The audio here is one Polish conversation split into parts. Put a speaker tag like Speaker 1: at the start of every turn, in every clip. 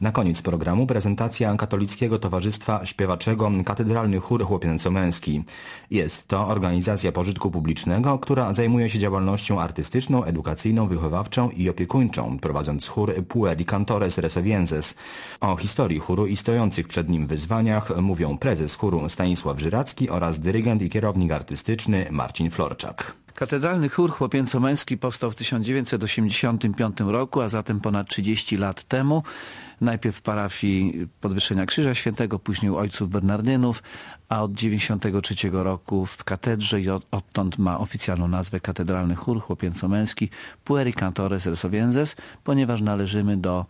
Speaker 1: Na koniec programu prezentacja Katolickiego Towarzystwa Śpiewaczego Katedralny Chór Chłopięco-Męski. Jest to organizacja pożytku publicznego, która zajmuje się działalnością artystyczną, edukacyjną, wychowawczą i opiekuńczą, prowadząc chór Pueri Cantores Resovienses. O historii chóru i stojących przed nim wyzwaniach mówią prezes chóru Stanisław Żyracki oraz dyrygent i kierownik artystyczny Marcin Florczak.
Speaker 2: Katedralny chór chłopięco-męski powstał w 1985 roku, a zatem ponad 30 lat temu. Najpierw w parafii Podwyższenia Krzyża Świętego, później u Ojców Bernardynów, a od 1993 roku w katedrze i odtąd ma oficjalną nazwę Katedralny Chór Chłopięco-Męski Pueri Cantores Resovienses, ponieważ należymy do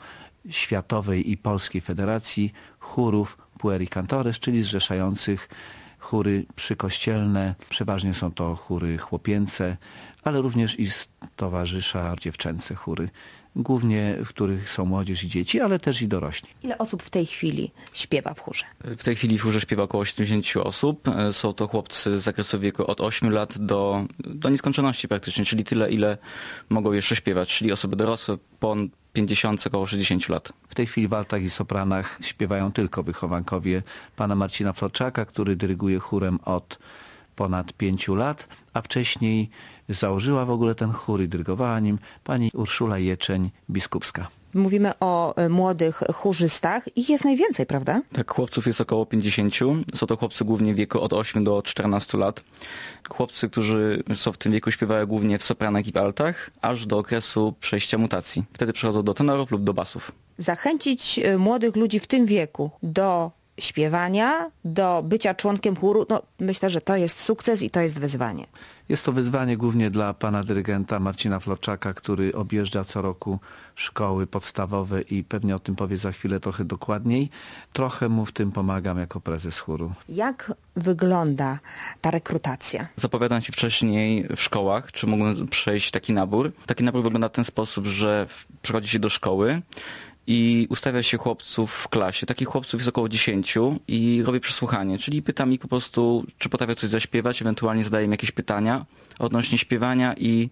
Speaker 2: Światowej i Polskiej Federacji Chórów Pueri Cantores, czyli zrzeszających chóry przykościelne. Przeważnie są to chóry chłopięce, ale również i towarzysza dziewczęce chóry głównie w których są młodzież i dzieci, ale też i dorośli.
Speaker 3: Ile osób w tej chwili śpiewa w chórze?
Speaker 4: W tej chwili w chórze śpiewa około 70 osób. Są to chłopcy z zakresu wieku od 8 lat do, do nieskończoności praktycznie, czyli tyle, ile mogą jeszcze śpiewać, czyli osoby dorosłe po 50, około 60 lat.
Speaker 2: W tej chwili w altach i sopranach śpiewają tylko wychowankowie pana Marcina Florczaka, który dyryguje chórem od ponad pięciu lat, a wcześniej założyła w ogóle ten chór i dyrygowała nim pani Urszula Jeczeń-Biskupska.
Speaker 3: Mówimy o e, młodych chórzystach. Ich jest najwięcej, prawda?
Speaker 4: Tak, chłopców jest około 50. Są to chłopcy głównie w wieku od 8 do 14 lat. Chłopcy, którzy są w tym wieku, śpiewają głównie w sopranach i w altach, aż do okresu przejścia mutacji. Wtedy przechodzą do tenorów lub do basów.
Speaker 3: Zachęcić e, młodych ludzi w tym wieku do śpiewania, do bycia członkiem chóru, no myślę, że to jest sukces i to jest wyzwanie.
Speaker 2: Jest to wyzwanie głównie dla pana dyrygenta Marcina Florczaka, który objeżdża co roku szkoły podstawowe i pewnie o tym powie za chwilę trochę dokładniej. Trochę mu w tym pomagam jako prezes chóru.
Speaker 3: Jak wygląda ta rekrutacja?
Speaker 4: Zapowiadam się wcześniej w szkołach, czy mógłbym przejść taki nabór. Taki nabór wygląda w ten sposób, że przychodzi się do szkoły, i ustawia się chłopców w klasie. Takich chłopców jest około 10 i robię przesłuchanie, czyli pytam ich po prostu, czy potrafią coś zaśpiewać, ewentualnie zadaję im jakieś pytania odnośnie śpiewania i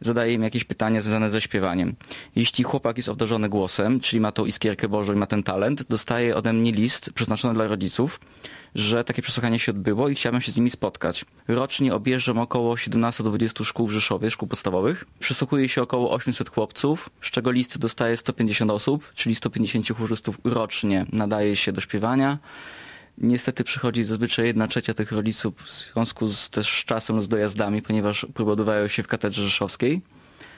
Speaker 4: zadaję im jakieś pytania związane ze śpiewaniem. Jeśli chłopak jest obdarzony głosem, czyli ma tą iskierkę Bożą i ma ten talent, dostaje ode mnie list przeznaczony dla rodziców, że takie przesłuchanie się odbyło i chciałbym się z nimi spotkać. Rocznie objeżdżam około 17 do 20 szkół w Rzeszowie, szkół podstawowych. Przesłuchuje się około 800 chłopców, z czego listy dostaje 150 osób, czyli 150 chórzystów rocznie nadaje się do śpiewania. Niestety przychodzi zazwyczaj jedna trzecia tych rodziców w związku z też z czasem, z dojazdami, ponieważ próby odbywają się w katedrze rzeszowskiej.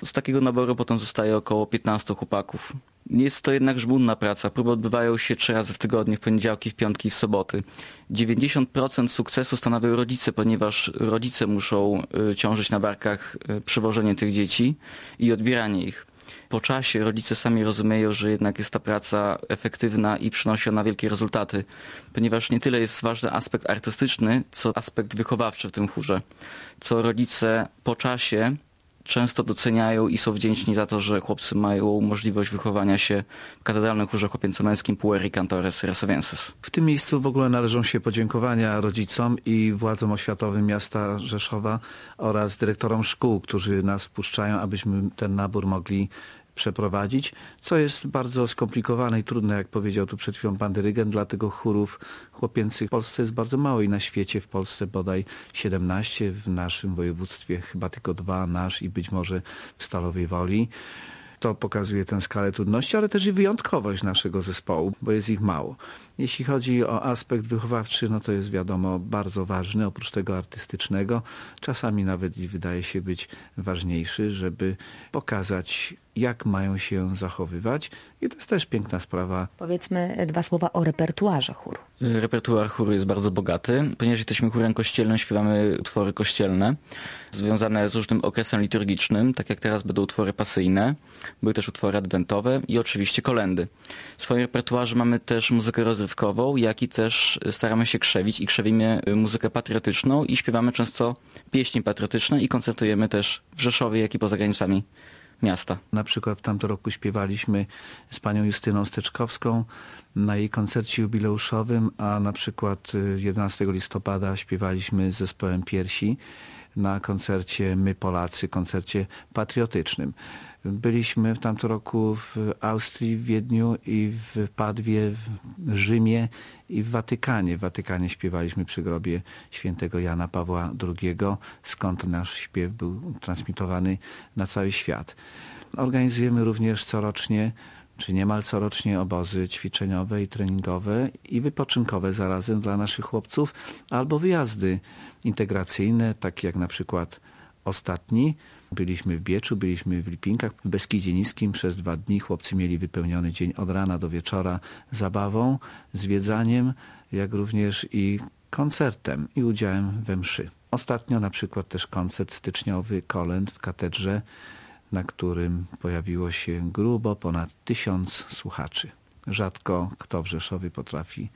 Speaker 4: Z takiego naboru potem zostaje około 15 chłopaków. Jest to jednak żmudna praca. Próby odbywają się trzy razy w tygodniu, w poniedziałki, w piątki i w soboty. 90% sukcesu stanowią rodzice, ponieważ rodzice muszą y, ciążyć na barkach y, przywożenie tych dzieci i odbieranie ich. Po czasie rodzice sami rozumieją, że jednak jest ta praca efektywna i przynosi ona wielkie rezultaty, ponieważ nie tyle jest ważny aspekt artystyczny, co aspekt wychowawczy w tym chórze, co rodzice po czasie często doceniają i są wdzięczni za to, że chłopcy mają możliwość wychowania się w katedralnym chórze chłopięco-męskim Pueri Cantores Resovienses.
Speaker 2: W tym miejscu w ogóle należą się podziękowania rodzicom i władzom oświatowym miasta Rzeszowa oraz dyrektorom szkół, którzy nas wpuszczają, abyśmy ten nabór mogli przeprowadzić, co jest bardzo skomplikowane i trudne, jak powiedział tu przed chwilą pan dyrygent, dlatego chórów chłopięcych w Polsce jest bardzo mało i na świecie w Polsce bodaj 17, w naszym województwie chyba tylko dwa, nasz i być może w Stalowej Woli. To pokazuje tę skalę trudności, ale też i wyjątkowość naszego zespołu, bo jest ich mało. Jeśli chodzi o aspekt wychowawczy, no to jest wiadomo bardzo ważny, oprócz tego artystycznego. Czasami nawet i wydaje się być ważniejszy, żeby pokazać jak mają się zachowywać. I to jest też piękna sprawa.
Speaker 3: Powiedzmy dwa słowa o repertuarze chóru.
Speaker 4: Repertuar chóru jest bardzo bogaty. Ponieważ jesteśmy chórem kościelnym, śpiewamy utwory kościelne związane z różnym okresem liturgicznym, tak jak teraz będą utwory pasyjne, były też utwory adwentowe i oczywiście kolendy. W swoim repertuarze mamy też muzykę rozrywkową, jak i też staramy się krzewić i krzewimy muzykę patriotyczną i śpiewamy często pieśni patriotyczne i koncertujemy też w Rzeszowie, jak i poza granicami miasta.
Speaker 2: Na przykład w tamtym roku śpiewaliśmy z panią Justyną Steczkowską na jej koncercie jubileuszowym, a na przykład 11 y, listopada śpiewaliśmy z zespołem Piersi na koncercie My Polacy, koncercie patriotycznym. Byliśmy w tamtym roku w Austrii, w Wiedniu i w Padwie, w Rzymie i w Watykanie. W Watykanie śpiewaliśmy przy grobie świętego Jana Pawła II, skąd nasz śpiew był transmitowany na cały świat. Organizujemy również corocznie czy niemal corocznie obozy ćwiczeniowe i treningowe i wypoczynkowe zarazem dla naszych chłopców, albo wyjazdy integracyjne, takie jak na przykład ostatni. Byliśmy w Bieczu, byliśmy w Lipinkach, w Beskidzie Niskim. Przez dwa dni chłopcy mieli wypełniony dzień od rana do wieczora zabawą, zwiedzaniem, jak również i koncertem i udziałem we mszy. Ostatnio na przykład też koncert styczniowy kolęd w katedrze na którym pojawiło się grubo ponad tysiąc słuchaczy. Rzadko kto w Rzeszowie potrafi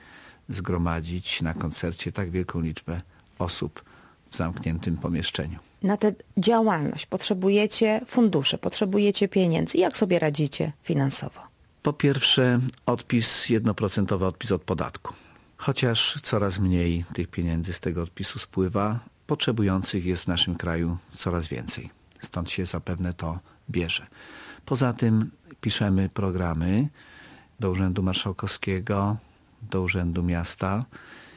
Speaker 2: zgromadzić na koncercie tak wielką liczbę osób w zamkniętym pomieszczeniu.
Speaker 3: Na tę działalność potrzebujecie funduszy, potrzebujecie pieniędzy. Jak sobie radzicie finansowo?
Speaker 2: Po pierwsze odpis, jednoprocentowy odpis od podatku. Chociaż coraz mniej tych pieniędzy z tego odpisu spływa, potrzebujących jest w naszym kraju coraz więcej. Stąd się zapewne to bierze. Poza tym piszemy programy do Urzędu Marszałkowskiego, do Urzędu Miasta,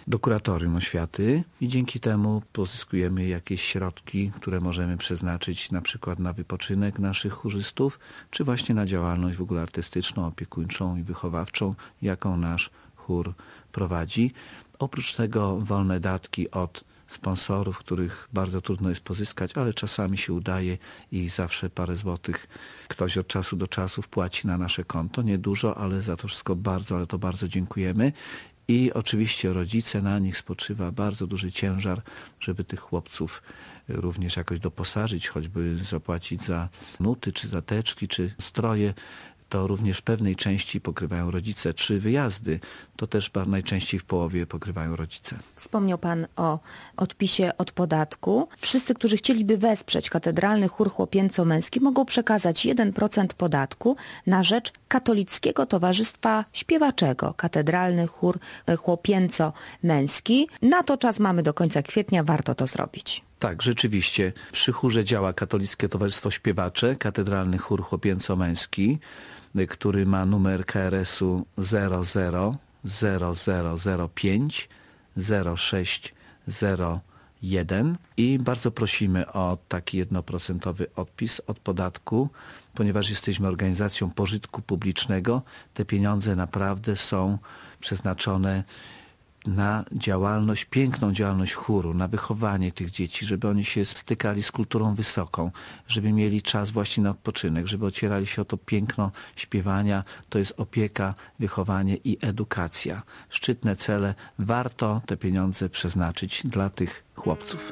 Speaker 2: do Kuratorium Oświaty i dzięki temu pozyskujemy jakieś środki, które możemy przeznaczyć na przykład na wypoczynek naszych chórzystów, czy właśnie na działalność w ogóle artystyczną, opiekuńczą i wychowawczą, jaką nasz chór prowadzi. Oprócz tego wolne datki od sponsorów, których bardzo trudno jest pozyskać, ale czasami się udaje i zawsze parę złotych ktoś od czasu do czasu wpłaci na nasze konto. Niedużo, ale za to wszystko bardzo, ale to bardzo dziękujemy. I oczywiście rodzice, na nich spoczywa bardzo duży ciężar, żeby tych chłopców również jakoś doposażyć, choćby zapłacić za nuty, czy za teczki, czy stroje to również pewnej części pokrywają rodzice, czy wyjazdy, to też najczęściej w połowie pokrywają rodzice.
Speaker 3: Wspomniał Pan o odpisie od podatku. Wszyscy, którzy chcieliby wesprzeć Katedralny Chór Chłopięco-Męski mogą przekazać 1% podatku na rzecz Katolickiego Towarzystwa Śpiewaczego Katedralny Chór Chłopięco-Męski. Na to czas mamy do końca kwietnia, warto to zrobić.
Speaker 2: Tak, rzeczywiście. Przy chórze działa Katolickie Towarzystwo Śpiewacze, Katedralny Chór Chłopięco-Męski który ma numer KRS-u 000005 0601 i bardzo prosimy o taki jednoprocentowy odpis od podatku, ponieważ jesteśmy organizacją pożytku publicznego. Te pieniądze naprawdę są przeznaczone na działalność, piękną działalność chóru, na wychowanie tych dzieci, żeby oni się stykali z kulturą wysoką, żeby mieli czas właśnie na odpoczynek, żeby ocierali się o to piękno śpiewania. To jest opieka, wychowanie i edukacja. Szczytne cele. Warto te pieniądze przeznaczyć dla tych chłopców.